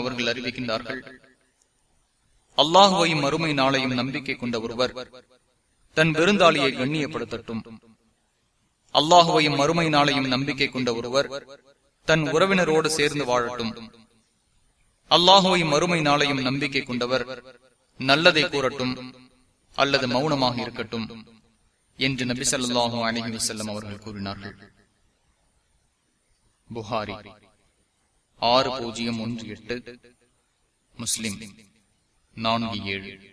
அவர்கள் அறிவிக்கின்றார்கள் அல்லாஹுவையும் மறுமை நாளையும் நம்பிக்கை கொண்ட ஒருவர் தன் விருந்தாளியை கண்ணியப்படுத்தட்டும். அல்லாஹுவையும் மறுமை நாளையும் நம்பிக்கை கொண்ட ஒருவர் தன் உறவினரோடு சேர்ந்து வாழட்டும். அல்லாஹுவையும் மறுமை நாளையும் நம்பிக்கை கொண்டவர் நல்லதை கூறட்டும் அல்லது மௌனமாக இருக்கட்டும் என்று நபி சொல்லாஹு அலஹி வசல்லம் அவர்கள் கூறினார்கள். புகாரி. ஆறு பூஜ்ஜியம் ஒன்று எட்டு. முஸ்லிம் நான்கு ஏழு.